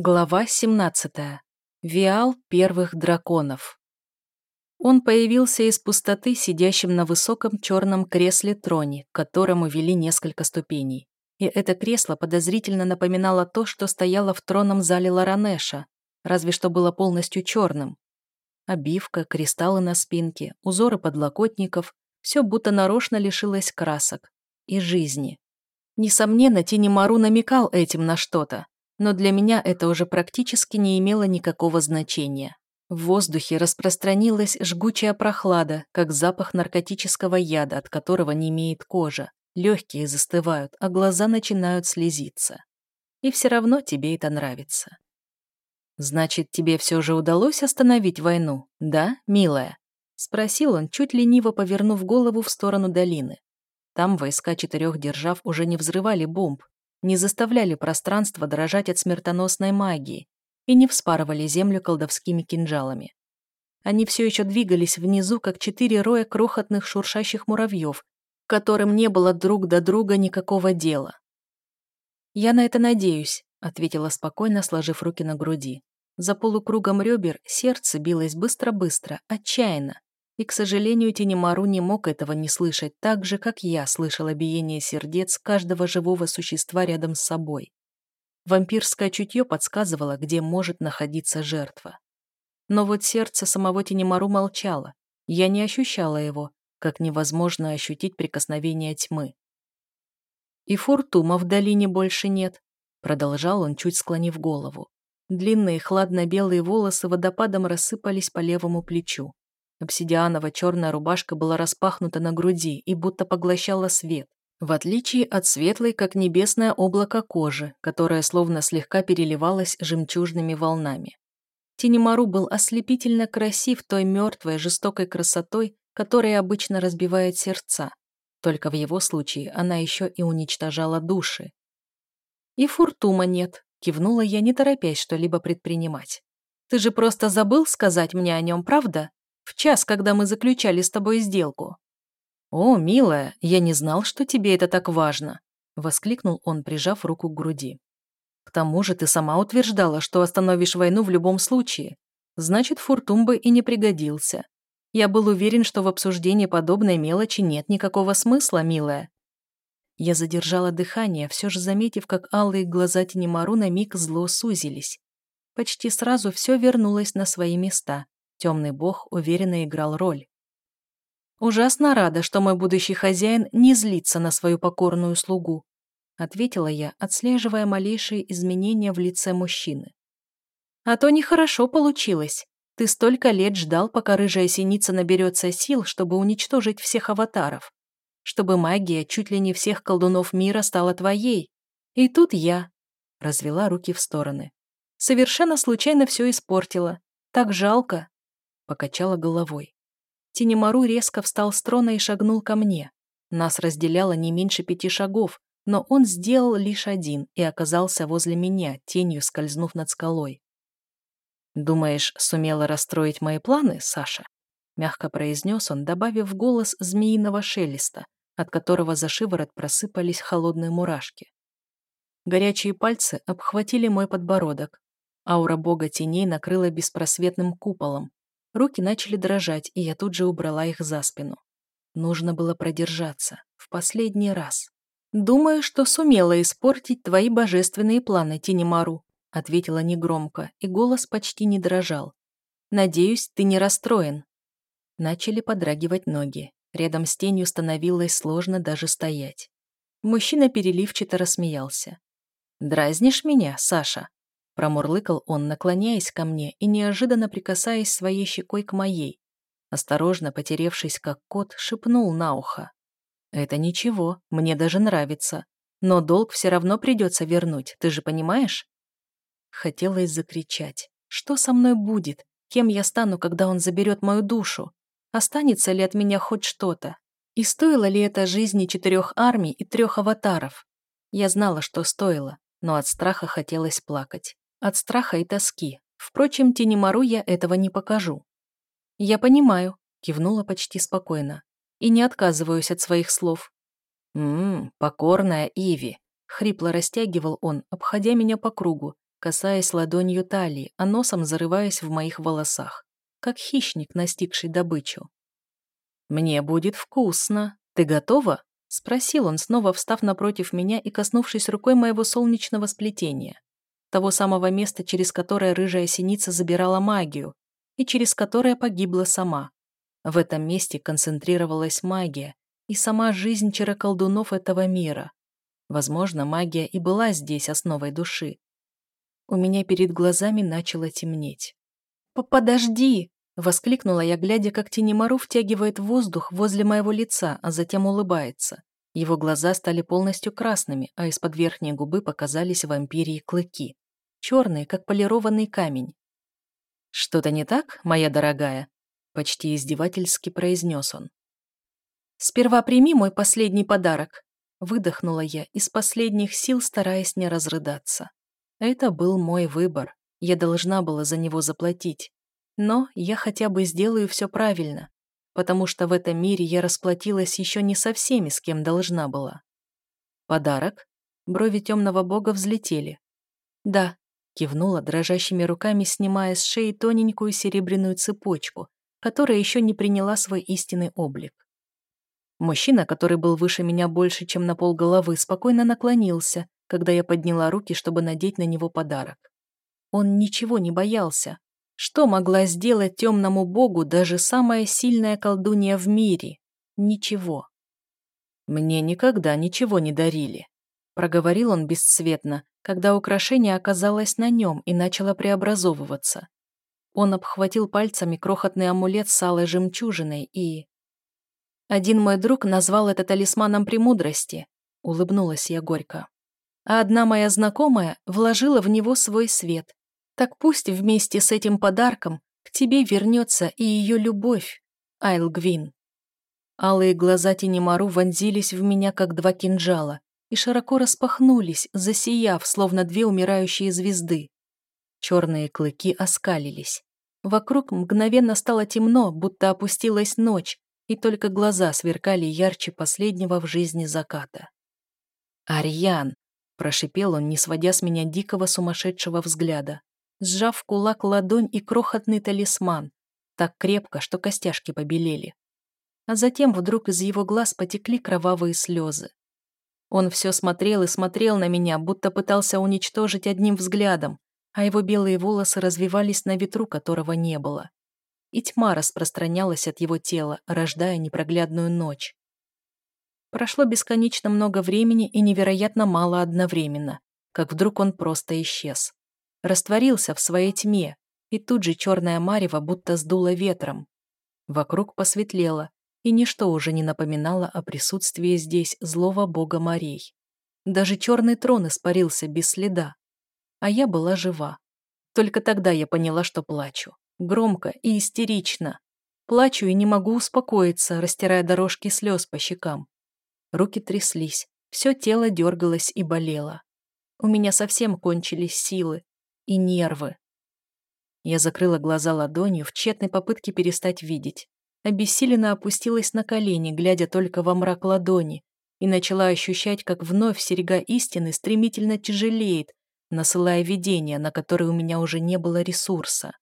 Глава 17. Виал первых драконов. Он появился из пустоты, сидящим на высоком черном кресле-троне, к которому вели несколько ступеней. И это кресло подозрительно напоминало то, что стояло в тронном зале Ларанеша, разве что было полностью черным. Обивка, кристаллы на спинке, узоры подлокотников – все будто нарочно лишилось красок и жизни. Несомненно, Тинемару намекал этим на что-то, но для меня это уже практически не имело никакого значения. В воздухе распространилась жгучая прохлада, как запах наркотического яда, от которого не имеет кожа. Легкие застывают, а глаза начинают слезиться. И все равно тебе это нравится. «Значит, тебе все же удалось остановить войну, да, милая?» Спросил он, чуть лениво повернув голову в сторону долины. Там войска четырех держав уже не взрывали бомб, не заставляли пространство дрожать от смертоносной магии и не вспарывали землю колдовскими кинжалами. Они все еще двигались внизу, как четыре роя крохотных шуршащих муравьев, которым не было друг до друга никакого дела. «Я на это надеюсь», — ответила спокойно, сложив руки на груди. За полукругом ребер сердце билось быстро-быстро, отчаянно, и, к сожалению, Тенемару не мог этого не слышать так же, как я слышала биение сердец каждого живого существа рядом с собой. Вампирское чутье подсказывало, где может находиться жертва. Но вот сердце самого Тенемару молчало. Я не ощущала его, как невозможно ощутить прикосновение тьмы. «И фуртума в долине больше нет», — продолжал он, чуть склонив голову. Длинные хладно-белые волосы водопадом рассыпались по левому плечу. Обсидианово-черная рубашка была распахнута на груди и будто поглощала свет, в отличие от светлой, как небесное облако кожи, которая словно слегка переливалась жемчужными волнами. Тинемару был ослепительно красив той мертвой, жестокой красотой, которая обычно разбивает сердца. Только в его случае она еще и уничтожала души. «И фуртума нет», — кивнула я, не торопясь что-либо предпринимать. «Ты же просто забыл сказать мне о нем, правда?» В час, когда мы заключали с тобой сделку». «О, милая, я не знал, что тебе это так важно», — воскликнул он, прижав руку к груди. «К тому же ты сама утверждала, что остановишь войну в любом случае. Значит, Фуртум бы и не пригодился. Я был уверен, что в обсуждении подобной мелочи нет никакого смысла, милая». Я задержала дыхание, все же заметив, как алые глаза Тенемару на миг зло сузились. Почти сразу все вернулось на свои места, Темный бог уверенно играл роль. «Ужасно рада, что мой будущий хозяин не злится на свою покорную слугу», ответила я, отслеживая малейшие изменения в лице мужчины. «А то нехорошо получилось. Ты столько лет ждал, пока рыжая синица наберется сил, чтобы уничтожить всех аватаров. Чтобы магия чуть ли не всех колдунов мира стала твоей. И тут я...» Развела руки в стороны. «Совершенно случайно все испортила. Так жалко». Покачала головой. Тинемару резко встал с трона и шагнул ко мне. Нас разделяло не меньше пяти шагов, но он сделал лишь один и оказался возле меня, тенью скользнув над скалой. «Думаешь, сумела расстроить мои планы, Саша?» Мягко произнес он, добавив голос змеиного шелеста, от которого за шиворот просыпались холодные мурашки. Горячие пальцы обхватили мой подбородок. Аура бога теней накрыла беспросветным куполом, Руки начали дрожать, и я тут же убрала их за спину. Нужно было продержаться. В последний раз. «Думаю, что сумела испортить твои божественные планы, Тинемару», ответила негромко, и голос почти не дрожал. «Надеюсь, ты не расстроен». Начали подрагивать ноги. Рядом с тенью становилось сложно даже стоять. Мужчина переливчато рассмеялся. «Дразнишь меня, Саша?» Промурлыкал он, наклоняясь ко мне и неожиданно прикасаясь своей щекой к моей. Осторожно, потеревшись как кот, шепнул на ухо. «Это ничего, мне даже нравится. Но долг все равно придется вернуть, ты же понимаешь?» Хотелось закричать. «Что со мной будет? Кем я стану, когда он заберет мою душу? Останется ли от меня хоть что-то? И стоило ли это жизни четырех армий и трех аватаров? Я знала, что стоило, но от страха хотелось плакать. От страха и тоски. Впрочем, Тенемару я этого не покажу. «Я понимаю», — кивнула почти спокойно. «И не отказываюсь от своих слов». «Ммм, покорная Иви», — хрипло растягивал он, обходя меня по кругу, касаясь ладонью талии, а носом зарываясь в моих волосах, как хищник, настигший добычу. «Мне будет вкусно. Ты готова?» — спросил он, снова встав напротив меня и коснувшись рукой моего солнечного сплетения, того самого места, через которое рыжая синица забирала магию и через которое погибла сама. В этом месте концентрировалась магия и сама жизнь чароколдунов этого мира. Возможно, магия и была здесь основой души. У меня перед глазами начало темнеть. «Подожди!» — воскликнула я, глядя, как Тенемару втягивает воздух возле моего лица, а затем улыбается. Его глаза стали полностью красными, а из-под верхней губы показались вампирии клыки. Черные, как полированный камень. «Что-то не так, моя дорогая?» Почти издевательски произнес он. «Сперва прими мой последний подарок», выдохнула я из последних сил, стараясь не разрыдаться. Это был мой выбор, я должна была за него заплатить. Но я хотя бы сделаю все правильно, потому что в этом мире я расплатилась еще не со всеми, с кем должна была. Подарок? Брови темного бога взлетели. Да, кивнула дрожащими руками, снимая с шеи тоненькую серебряную цепочку, которая еще не приняла свой истинный облик. Мужчина, который был выше меня больше, чем на пол головы, спокойно наклонился, когда я подняла руки, чтобы надеть на него подарок. Он ничего не боялся. Что могла сделать темному богу даже самая сильная колдунья в мире? Ничего. «Мне никогда ничего не дарили», — проговорил он бесцветно, когда украшение оказалось на нем и начало преобразовываться. Он обхватил пальцами крохотный амулет с алой жемчужиной и... Один мой друг назвал это талисманом премудрости, улыбнулась я горько. А одна моя знакомая вложила в него свой свет. Так пусть вместе с этим подарком к тебе вернется и ее любовь, Айлгвин. Алые глаза Тенемару вонзились в меня, как два кинжала, и широко распахнулись, засияв, словно две умирающие звезды. Черные клыки оскалились. Вокруг мгновенно стало темно, будто опустилась ночь, и только глаза сверкали ярче последнего в жизни заката. «Арьян!» – прошипел он, не сводя с меня дикого сумасшедшего взгляда, сжав в кулак ладонь и крохотный талисман, так крепко, что костяшки побелели. А затем вдруг из его глаз потекли кровавые слезы. Он все смотрел и смотрел на меня, будто пытался уничтожить одним взглядом, а его белые волосы развивались на ветру, которого не было и тьма распространялась от его тела, рождая непроглядную ночь. Прошло бесконечно много времени и невероятно мало одновременно, как вдруг он просто исчез. Растворился в своей тьме, и тут же черная марево будто сдуло ветром. Вокруг посветлело, и ничто уже не напоминало о присутствии здесь злого бога морей. Даже черный трон испарился без следа. А я была жива. Только тогда я поняла, что плачу. Громко и истерично. Плачу и не могу успокоиться, растирая дорожки слез по щекам. Руки тряслись, все тело дергалось и болело. У меня совсем кончились силы и нервы. Я закрыла глаза ладонью в тщетной попытке перестать видеть. Обессиленно опустилась на колени, глядя только во мрак ладони, и начала ощущать, как вновь серега истины стремительно тяжелеет, насылая видения, на которые у меня уже не было ресурса.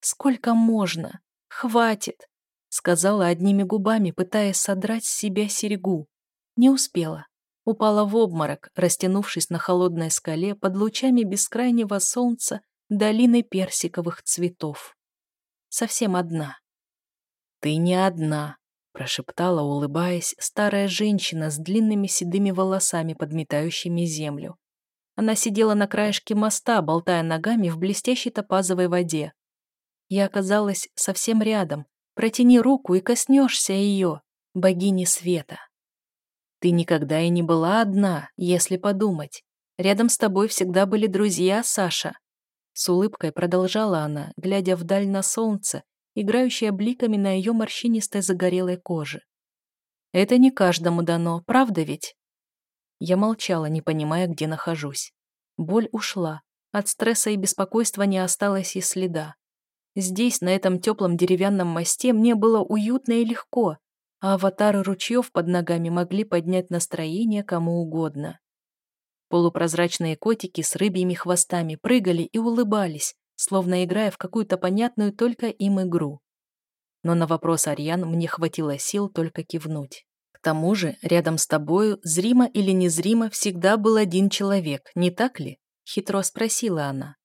Сколько можно? Хватит!» Сказала одними губами, пытаясь содрать с себя серьгу. Не успела. Упала в обморок, растянувшись на холодной скале под лучами бескрайнего солнца долины персиковых цветов. Совсем одна. «Ты не одна», — прошептала, улыбаясь, старая женщина с длинными седыми волосами, подметающими землю. Она сидела на краешке моста, болтая ногами в блестящей топазовой воде. Я оказалась совсем рядом. Протяни руку и коснешься ее, богини света. Ты никогда и не была одна, если подумать. Рядом с тобой всегда были друзья, Саша. С улыбкой продолжала она, глядя вдаль на солнце, играющее бликами на ее морщинистой загорелой коже. Это не каждому дано, правда ведь? Я молчала, не понимая, где нахожусь. Боль ушла. От стресса и беспокойства не осталось и следа. Здесь, на этом теплом деревянном мосте, мне было уютно и легко, а аватары ручьев под ногами могли поднять настроение кому угодно. Полупрозрачные котики с рыбьими хвостами прыгали и улыбались, словно играя в какую-то понятную только им игру. Но на вопрос Ариан мне хватило сил только кивнуть. К тому же, рядом с тобою, зримо или незримо, всегда был один человек, не так ли? Хитро спросила она.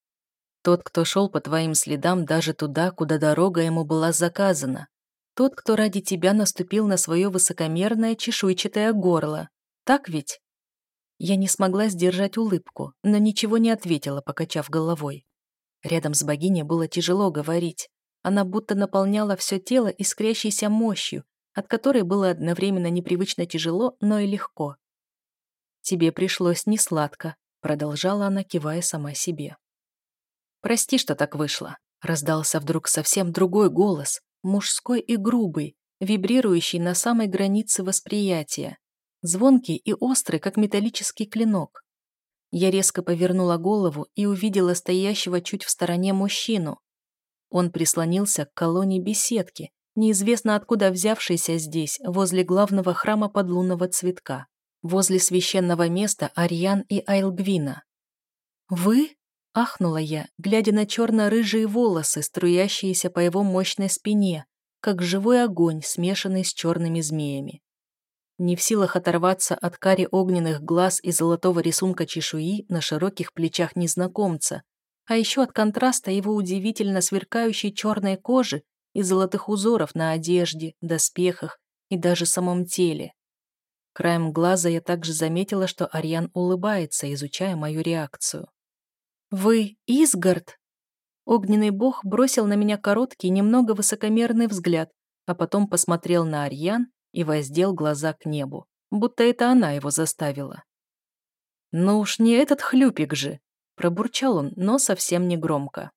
Тот, кто шел по твоим следам даже туда, куда дорога ему была заказана. Тот, кто ради тебя наступил на свое высокомерное чешуйчатое горло. Так ведь? Я не смогла сдержать улыбку, но ничего не ответила, покачав головой. Рядом с богиней было тяжело говорить. Она будто наполняла все тело искрящейся мощью, от которой было одновременно непривычно тяжело, но и легко. «Тебе пришлось несладко», — продолжала она, кивая сама себе. «Прости, что так вышло», — раздался вдруг совсем другой голос, мужской и грубый, вибрирующий на самой границе восприятия, звонкий и острый, как металлический клинок. Я резко повернула голову и увидела стоящего чуть в стороне мужчину. Он прислонился к колонне беседки, неизвестно откуда взявшейся здесь, возле главного храма подлунного цветка, возле священного места Ариан и Айлгвина. «Вы?» — ахнула я, глядя на черно-рыжие волосы, струящиеся по его мощной спине, как живой огонь, смешанный с черными змеями. Не в силах оторваться от кари огненных глаз и золотого рисунка чешуи на широких плечах незнакомца, а еще от контраста его удивительно сверкающей черной кожи и золотых узоров на одежде, доспехах и даже самом теле. Краем глаза я также заметила, что Ариан улыбается, изучая мою реакцию. «Вы Изгард?» Огненный бог бросил на меня короткий, немного высокомерный взгляд, а потом посмотрел на Арьян и воздел глаза к небу, будто это она его заставила. «Ну уж не этот хлюпик же!» – пробурчал он, но совсем не громко.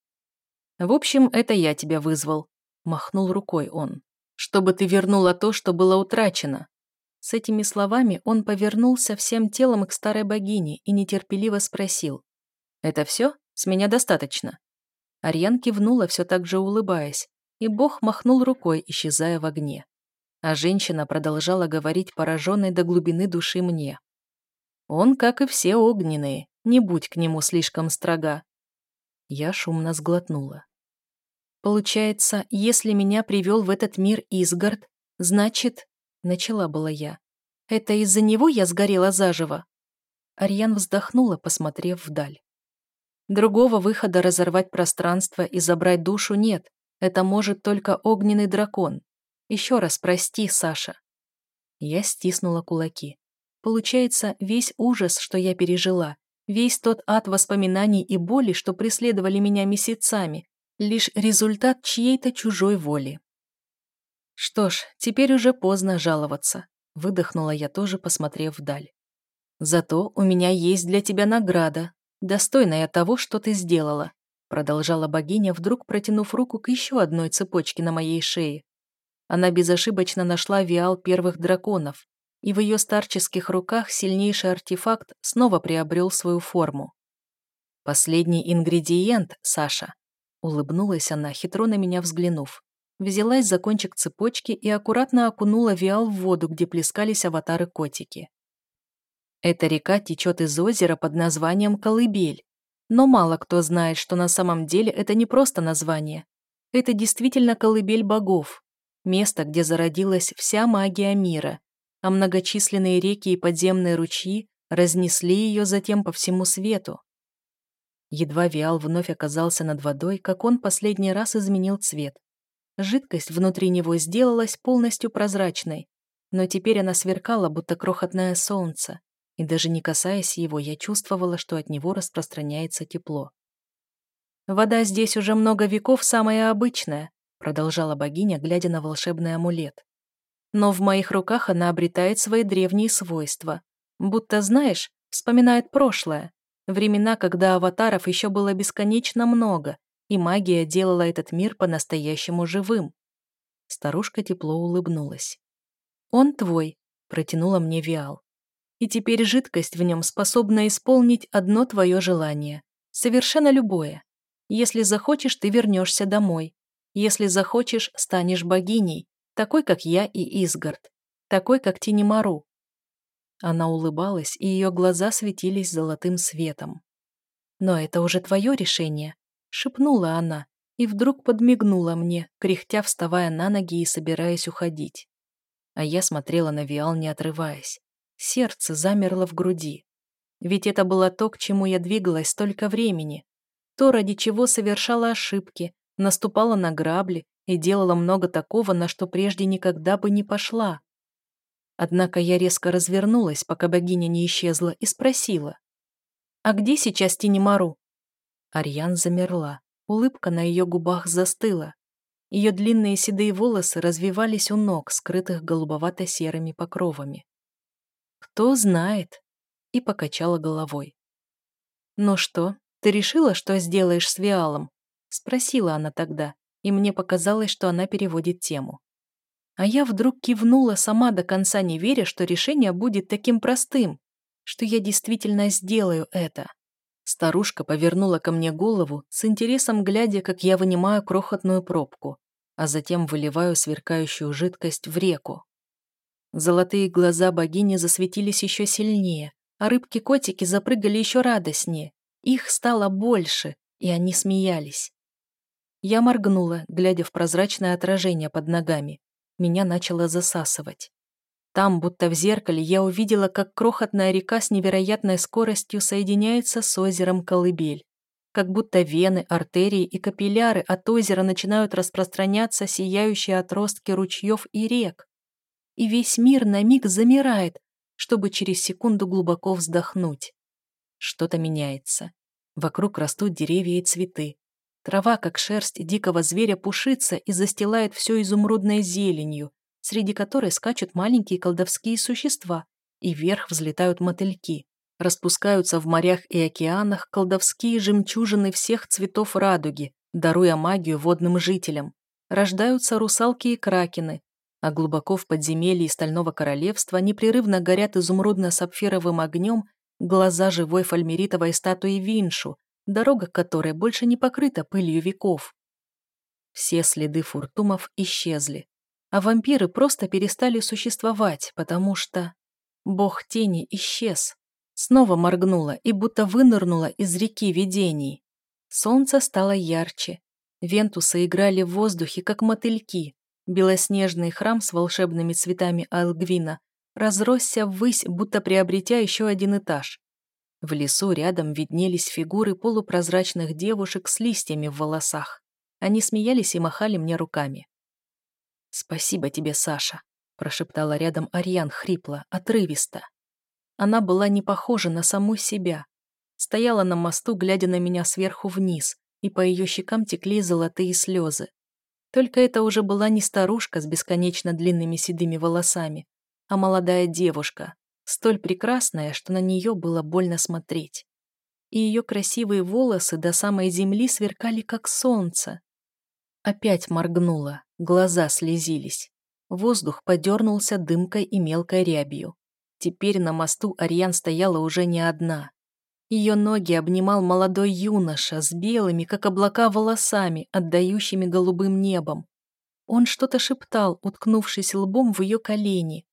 «В общем, это я тебя вызвал», – махнул рукой он, «чтобы ты вернула то, что было утрачено». С этими словами он повернулся всем телом к старой богине и нетерпеливо спросил. «Это все? С меня достаточно?» Арьян кивнула, все так же улыбаясь, и бог махнул рукой, исчезая в огне а женщина продолжала говорить пораженной до глубины души мне. «Он, как и все огненные, не будь к нему слишком строга». Я шумно сглотнула. «Получается, если меня привел в этот мир Изгард, значит...» — начала была я. «Это из-за него я сгорела заживо?» Арьян вздохнула, посмотрев вдаль. Другого выхода разорвать пространство и забрать душу нет. Это может только огненный дракон. Еще раз прости, Саша. Я стиснула кулаки. Получается, весь ужас, что я пережила, весь тот ад воспоминаний и боли, что преследовали меня месяцами, лишь результат чьей-то чужой воли. Что ж, теперь уже поздно жаловаться, выдохнула я тоже, посмотрев вдаль. Зато у меня есть для тебя награда, достойная того, что ты сделала, продолжала богиня, вдруг протянув руку к еще одной цепочке на моей шее. Она безошибочно нашла виал первых драконов, и в ее старческих руках сильнейший артефакт снова приобрел свою форму. «Последний ингредиент, Саша», — улыбнулась она, хитро на меня взглянув. Взялась за кончик цепочки и аккуратно окунула виал в воду, где плескались аватары-котики. Эта река течет из озера под названием Колыбель. Но мало кто знает, что на самом деле это не просто название. Это действительно колыбель богов, место, где зародилась вся магия мира, а многочисленные реки и подземные ручьи разнесли ее затем по всему свету. Едва Виал вновь оказался над водой, как он последний раз изменил цвет. Жидкость внутри него сделалась полностью прозрачной, но теперь она сверкала, будто крохотное солнце, и даже не касаясь его, я чувствовала, что от него распространяется тепло. Вода здесь уже много веков самая обычная, продолжала богиня, глядя на волшебный амулет. Но в моих руках она обретает свои древние свойства. Будто, знаешь, вспоминает прошлое, времена, когда аватаров еще было бесконечно много, и магия делала этот мир по-настоящему живым. Старушка тепло улыбнулась. «Он твой», — протянула мне Виал. «И теперь жидкость в нем способна исполнить одно твое желание, совершенно любое. Если захочешь, ты вернешься домой, если захочешь, станешь богиней, такой, как я и Изгард, такой, как Тинемару. Она улыбалась, и ее глаза светились золотым светом. «Но это уже твое решение», — шепнула она, и вдруг подмигнула мне, кряхтя вставая на ноги и собираясь уходить. А я смотрела на Виал, не отрываясь. Сердце замерло в груди. Ведь это было то, к чему я двигалась столько времени. То, ради чего совершала ошибки, наступала на грабли и делала много такого, на что прежде никогда бы не пошла. Однако я резко развернулась, пока богиня не исчезла, и спросила. «А где сейчас Тинемару?» Арьян замерла. Улыбка на ее губах застыла. Ее длинные седые волосы развивались у ног, скрытых голубовато-серыми покровами. «Кто знает?» и покачала головой. «Ну что, ты решила, что сделаешь с Виалом?» Спросила она тогда, и мне показалось, что она переводит тему. А я вдруг кивнула, сама до конца не веря, что решение будет таким простым, что я действительно сделаю это. Старушка повернула ко мне голову, с интересом глядя, как я вынимаю крохотную пробку, а затем выливаю сверкающую жидкость в реку. Золотые глаза богини засветились еще сильнее, а рыбки-котики запрыгали еще радостнее. Их стало больше, и они смеялись. Я моргнула, глядя в прозрачное отражение под ногами. Меня начало засасывать. Там, будто в зеркале, я увидела, как крохотная река с невероятной скоростью соединяется с озером Колыбель. Как будто вены, артерии и капилляры от озера начинают распространяться сияющие отростки ручьев и рек. И весь мир на миг замирает, чтобы через секунду глубоко вздохнуть. Что-то меняется. Вокруг растут деревья и цветы. Трава, как шерсть дикого зверя, пушится и застилает все изумрудной зеленью, среди которой скачут маленькие колдовские существа, и вверх взлетают мотыльки. Распускаются в морях и океанах колдовские жемчужины всех цветов радуги, даруя магию водным жителям. Рождаются русалки и кракены, а глубоко в подземелье Стального Королевства непрерывно горят изумрудно-сапфировым огнем глаза живой фальмеритовой статуи Виншу, дорога которой больше не покрыта пылью веков. Все следы фуртумов исчезли, а вампиры просто перестали существовать, потому что... Бог тени исчез. Снова моргнула и будто вынырнула из реки видений. Солнце стало ярче. Вентусы играли в воздухе, как мотыльки. Белоснежный храм с волшебными цветами Алгвина разросся ввысь, будто приобретя еще один этаж. В лесу рядом виднелись фигуры полупрозрачных девушек с листьями в волосах. Они смеялись и махали мне руками. «Спасибо тебе, Саша», – прошептала рядом Ариан хрипло, отрывисто. Она была не похожа на саму себя. Стояла на мосту, глядя на меня сверху вниз, и по ее щекам текли золотые слезы. Только это уже была не старушка с бесконечно длинными седыми волосами, а молодая девушка, столь прекрасная, что на нее было больно смотреть. И ее красивые волосы до самой земли сверкали, как солнце. Опять моргнула, глаза слезились. Воздух подернулся дымкой и мелкой рябью. Теперь на мосту Ариан стояла уже не одна. Ее ноги обнимал молодой юноша с белыми, как облака, волосами, отдающими голубым небом. Он что-то шептал, уткнувшись лбом в ее колени,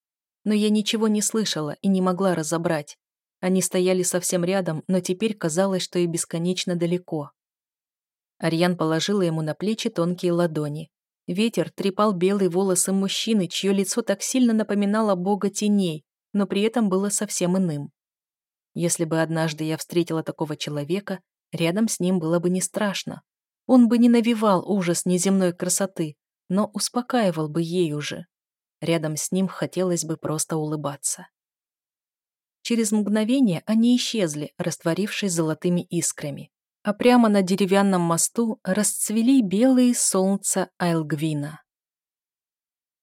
но я ничего не слышала и не могла разобрать. Они стояли совсем рядом, но теперь казалось, что и бесконечно далеко. Арьян положила ему на плечи тонкие ладони. Ветер трепал белые волосы мужчины, чье лицо так сильно напоминало бога теней, но при этом было совсем иным. Если бы однажды я встретила такого человека, рядом с ним было бы не страшно. Он бы не навевал ужас неземной красоты, но успокаивал бы ей уже. Рядом с ним хотелось бы просто улыбаться. Через мгновение они исчезли, растворившись золотыми искрами. А прямо на деревянном мосту расцвели белые солнца Айлгвина.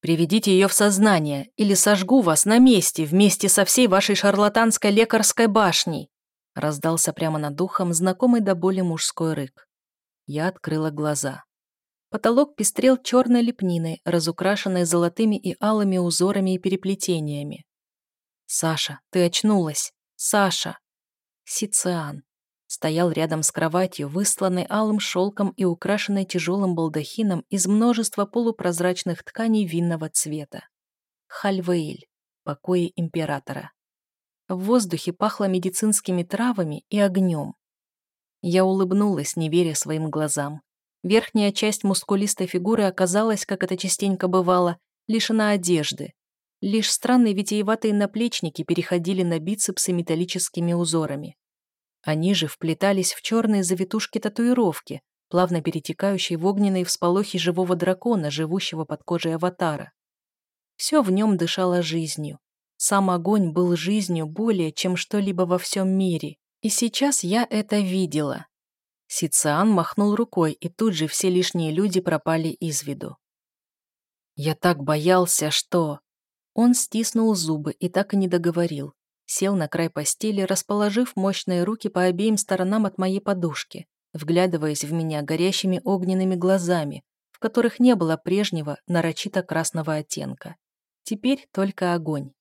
«Приведите ее в сознание, или сожгу вас на месте вместе со всей вашей шарлатанской лекарской башней!» раздался прямо над духом знакомый до боли мужской рык. Я открыла глаза. Потолок пестрел черной лепниной, разукрашенной золотыми и алыми узорами и переплетениями. «Саша, ты очнулась! Саша!» Сициан. Стоял рядом с кроватью, высланной алым шелком и украшенной тяжелым балдахином из множества полупрозрачных тканей винного цвета. Хальвеиль. Покои императора. В воздухе пахло медицинскими травами и огнем. Я улыбнулась, не веря своим глазам. Верхняя часть мускулистой фигуры оказалась, как это частенько бывало, лишена одежды. Лишь странные витиеватые наплечники переходили на бицепсы металлическими узорами. Они же вплетались в черные завитушки татуировки, плавно перетекающие в огненные всполохи живого дракона, живущего под кожей аватара. Все в нем дышало жизнью. Сам огонь был жизнью более, чем что-либо во всем мире. И сейчас я это видела. Сициан махнул рукой, и тут же все лишние люди пропали из виду. Я так боялся, что... Он стиснул зубы и так и не договорил. Сел на край постели, расположив мощные руки по обеим сторонам от моей подушки, вглядываясь в меня горящими огненными глазами, в которых не было прежнего нарочито красного оттенка. Теперь только огонь.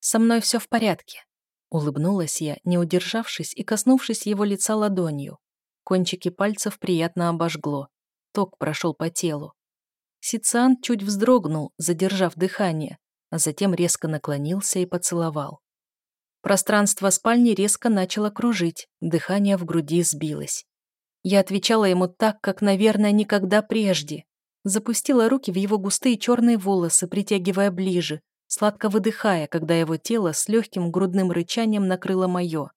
«Со мной все в порядке», — улыбнулась я, не удержавшись и коснувшись его лица ладонью. Кончики пальцев приятно обожгло. Ток прошел по телу. Сициан чуть вздрогнул, задержав дыхание, а затем резко наклонился и поцеловал. Пространство спальни резко начало кружить, дыхание в груди сбилось. Я отвечала ему так, как, наверное, никогда прежде. Запустила руки в его густые черные волосы, притягивая ближе, сладко выдыхая, когда его тело с легким грудным рычанием накрыло мое.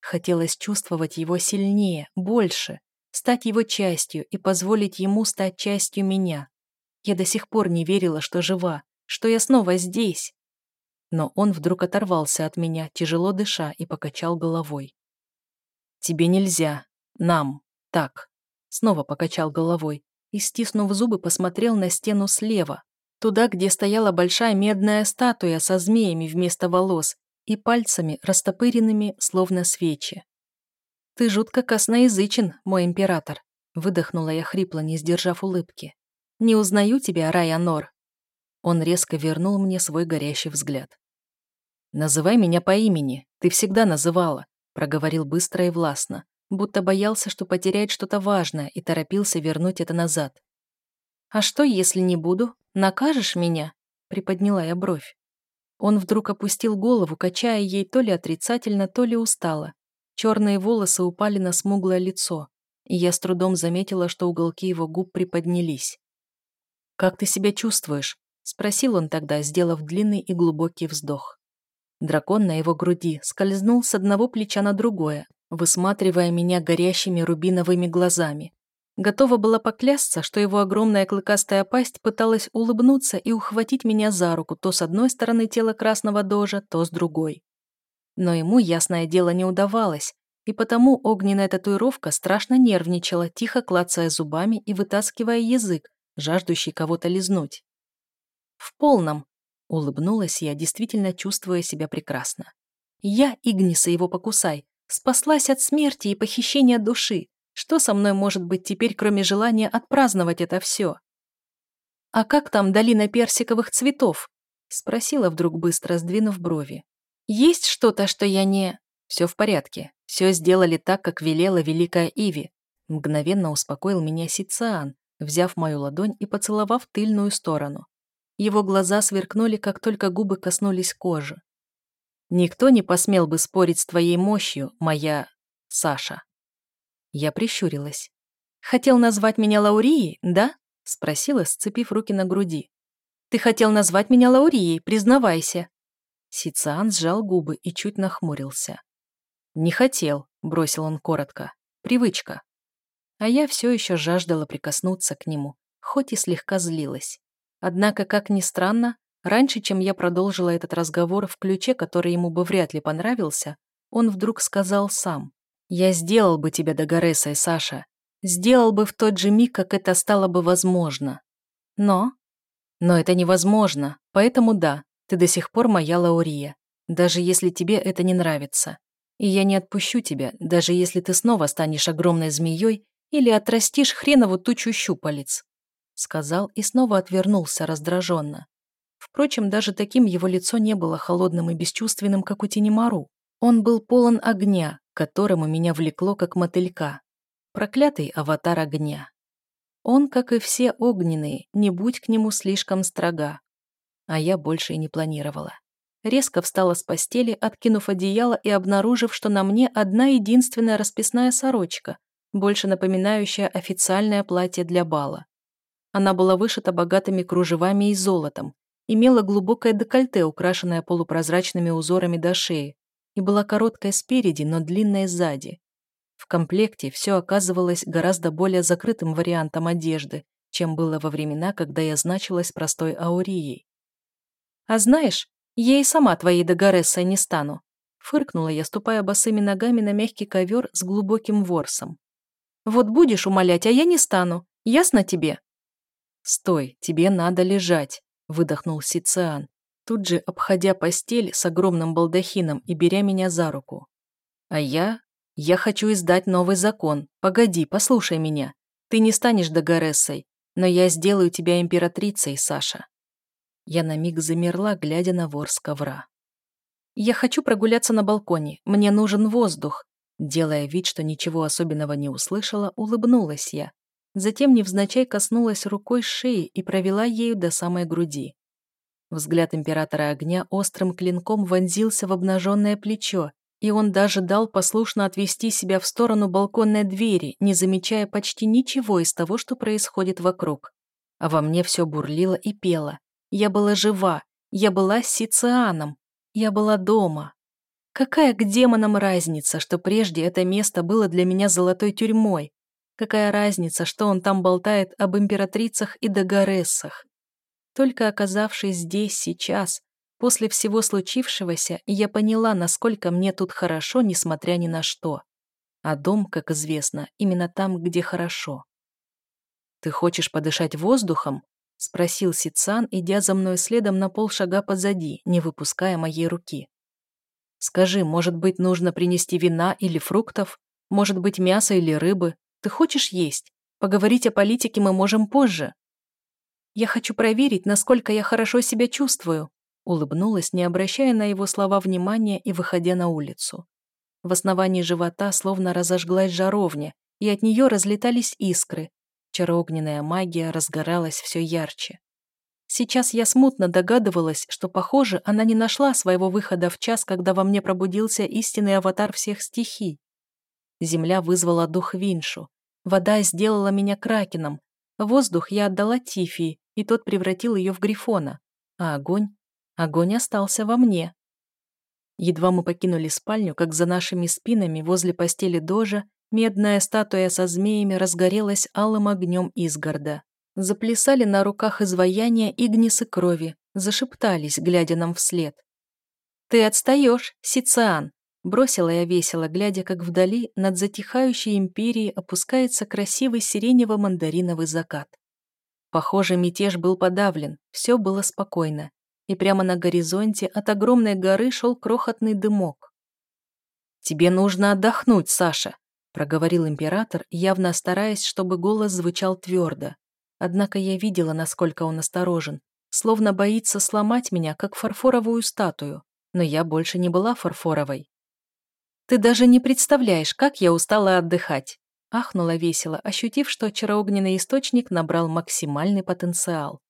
Хотелось чувствовать его сильнее, больше, стать его частью и позволить ему стать частью меня. Я до сих пор не верила, что жива, что я снова здесь. Но он вдруг оторвался от меня, тяжело дыша, и покачал головой. «Тебе нельзя. Нам. Так». Снова покачал головой и, стиснув зубы, посмотрел на стену слева, туда, где стояла большая медная статуя со змеями вместо волос и пальцами, растопыренными, словно свечи. «Ты жутко косноязычен, мой император», — выдохнула я хрипло, не сдержав улыбки. «Не узнаю тебя, Райанор». Он резко вернул мне свой горящий взгляд. «Называй меня по имени, ты всегда называла», — проговорил быстро и властно, будто боялся, что потеряет что-то важное и торопился вернуть это назад. «А что, если не буду? Накажешь меня?» — приподняла я бровь. Он вдруг опустил голову, качая ей то ли отрицательно, то ли устало. Черные волосы упали на смуглое лицо, и я с трудом заметила, что уголки его губ приподнялись. «Как ты себя чувствуешь?» — спросил он тогда, сделав длинный и глубокий вздох. Дракон на его груди скользнул с одного плеча на другое, высматривая меня горящими рубиновыми глазами. Готова была поклясться, что его огромная клыкастая пасть пыталась улыбнуться и ухватить меня за руку то с одной стороны тела красного дожа, то с другой. Но ему, ясное дело, не удавалось, и потому огненная татуировка страшно нервничала, тихо клацая зубами и вытаскивая язык, жаждущий кого-то лизнуть. В полном, Улыбнулась я, действительно чувствуя себя прекрасно. Я, Игниса его покусай, спаслась от смерти и похищения души. Что со мной может быть теперь, кроме желания отпраздновать это все? «А как там долина персиковых цветов?» Спросила вдруг быстро, сдвинув брови. «Есть что-то, что я не...» «Все в порядке. Все сделали так, как велела великая Иви». Мгновенно успокоил меня Сициан, взяв мою ладонь и поцеловав тыльную сторону. Его глаза сверкнули, как только губы коснулись кожи. «Никто не посмел бы спорить с твоей мощью, моя... Саша». Я прищурилась. «Хотел назвать меня Лаурией, да?» Спросила, сцепив руки на груди. «Ты хотел назвать меня Лаурией, признавайся». Сициан сжал губы и чуть нахмурился. «Не хотел», — бросил он коротко. «Привычка». А я все еще жаждала прикоснуться к нему, хоть и слегка злилась. Однако, как ни странно, раньше, чем я продолжила этот разговор в ключе, который ему бы вряд ли понравился, он вдруг сказал сам. «Я сделал бы тебя Дагаресой, Саша. Сделал бы в тот же миг, как это стало бы возможно. Но... Но это невозможно, поэтому да, ты до сих пор моя Лаурия, даже если тебе это не нравится. И я не отпущу тебя, даже если ты снова станешь огромной змеей или отрастишь хренову тучу щупалец сказал и снова отвернулся раздраженно. Впрочем, даже таким его лицо не было холодным и бесчувственным, как у Тенемару. Он был полон огня, которому меня влекло, как мотылька. Проклятый аватар огня. Он, как и все огненные, не будь к нему слишком строга. А я больше и не планировала. резко встала с постели, откинув одеяло и обнаружив, что на мне одна единственная расписная сорочка, больше напоминающая официальное платье для бала. Она была вышита богатыми кружевами и золотом, имела глубокое декольте, украшенное полупрозрачными узорами до шеи, и была короткая спереди, но длинная сзади. В комплекте все оказывалось гораздо более закрытым вариантом одежды, чем было во времена, когда я значилась простой аурией. «А знаешь, я и сама твоей Дагорессой не стану», фыркнула я, ступая босыми ногами на мягкий ковер с глубоким ворсом. «Вот будешь умолять, а я не стану. Ясно тебе?» «Стой, тебе надо лежать», — выдохнул Сициан, тут же обходя постель с огромным балдахином и беря меня за руку. «А я? Я хочу издать новый закон. Погоди, послушай меня. Ты не станешь Дагорессой, но я сделаю тебя императрицей, Саша». Я на миг замерла, глядя на ворс ковра. «Я хочу прогуляться на балконе. Мне нужен воздух». Делая вид, что ничего особенного не услышала, улыбнулась я. Затем невзначай коснулась рукой шеи и провела ею до самой груди. Взгляд императора огня острым клинком вонзился в обнаженное плечо, и он даже дал послушно отвести себя в сторону балконной двери, не замечая почти ничего из того, что происходит вокруг. А во мне все бурлило и пело. Я была жива, я была сицианом, я была дома. Какая к демонам разница, что прежде это место было для меня золотой тюрьмой, Какая разница, что он там болтает об императрицах и догорессах? Только оказавшись здесь сейчас, после всего случившегося, я поняла, насколько мне тут хорошо, несмотря ни на что. А дом, как известно, именно там, где хорошо. «Ты хочешь подышать воздухом?» — спросил Сицан, идя за мной следом на полшага позади, не выпуская моей руки. «Скажи, может быть, нужно принести вина или фруктов? Может быть, мясо или рыбы? Ты хочешь есть? Поговорить о политике мы можем позже. Я хочу проверить, насколько я хорошо себя чувствую, улыбнулась, не обращая на его слова внимания и выходя на улицу. В основании живота словно разожглась жаровня, и от нее разлетались искры. Чароогненная магия разгоралась все ярче. Сейчас я смутно догадывалась, что, похоже, она не нашла своего выхода в час, когда во мне пробудился истинный аватар всех стихий. Земля вызвала дух Виншу. Вода сделала меня кракеном. Воздух я отдала Тифии, и тот превратил ее в грифона. А огонь? Огонь остался во мне. Едва мы покинули спальню, как за нашими спинами возле постели Дожа медная статуя со змеями разгорелась алым огнем изгорода. Заплясали на руках изваяния Игнисы крови, зашептались, глядя нам вслед. «Ты отстаешь, Сициан!» Бросила я весело, глядя, как вдали над затихающей империей опускается красивый сиренево-мандариновый закат. Похоже, мятеж был подавлен, все было спокойно, и прямо на горизонте от огромной горы шел крохотный дымок. «Тебе нужно отдохнуть, Саша», — проговорил император, явно стараясь, чтобы голос звучал твердо. Однако я видела, насколько он осторожен, словно боится сломать меня, как фарфоровую статую, но я больше не была фарфоровой. «Ты даже не представляешь, как я устала отдыхать!» Ахнула весело, ощутив, что чароогненный источник набрал максимальный потенциал.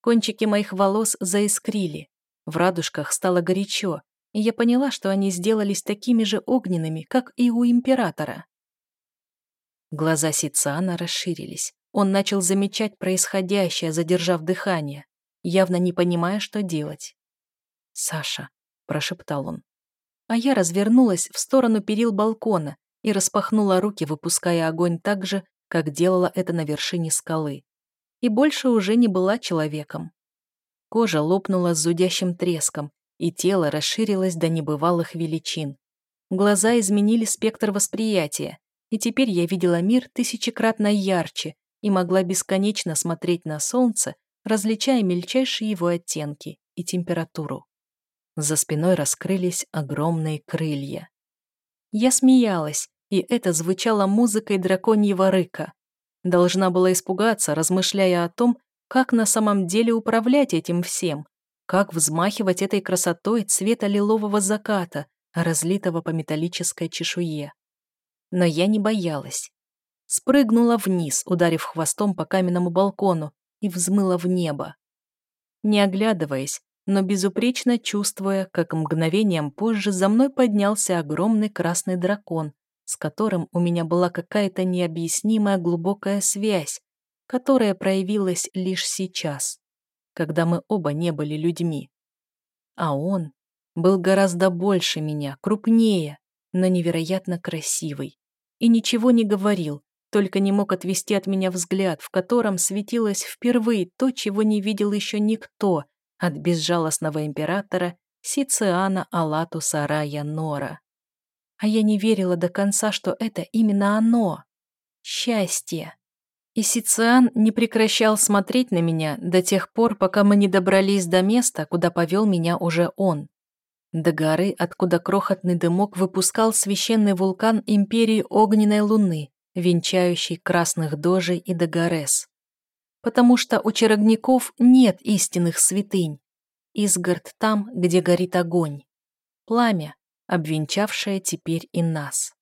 Кончики моих волос заискрили, в радужках стало горячо, и я поняла, что они сделались такими же огненными, как и у императора. Глаза Сициана расширились. Он начал замечать происходящее, задержав дыхание, явно не понимая, что делать. «Саша», — прошептал он, а я развернулась в сторону перил балкона и распахнула руки, выпуская огонь так же, как делала это на вершине скалы. И больше уже не была человеком. Кожа лопнула с зудящим треском, и тело расширилось до небывалых величин. Глаза изменили спектр восприятия, и теперь я видела мир тысячекратно ярче и могла бесконечно смотреть на солнце, различая мельчайшие его оттенки и температуру. За спиной раскрылись огромные крылья. Я смеялась, и это звучало музыкой драконьего рыка. Должна была испугаться, размышляя о том, как на самом деле управлять этим всем, как взмахивать этой красотой цвета лилового заката, разлитого по металлической чешуе. Но я не боялась. Спрыгнула вниз, ударив хвостом по каменному балкону, и взмыла в небо. Не оглядываясь, но безупречно чувствуя, как мгновением позже за мной поднялся огромный красный дракон, с которым у меня была какая-то необъяснимая глубокая связь, которая проявилась лишь сейчас, когда мы оба не были людьми. А он был гораздо больше меня, крупнее, но невероятно красивый. И ничего не говорил, только не мог отвести от меня взгляд, в котором светилось впервые то, чего не видел еще никто от безжалостного императора Сициана Алату Сарая Нора. А я не верила до конца, что это именно оно. Счастье. И Сициан не прекращал смотреть на меня до тех пор, пока мы не добрались до места, куда повел меня уже он. До горы, откуда крохотный дымок выпускал священный вулкан Империи Огненной Луны, венчающий красных дожей и Дагарес потому что у чарогников нет истинных святынь. Изгород там, где горит огонь. Пламя, обвенчавшее теперь и нас.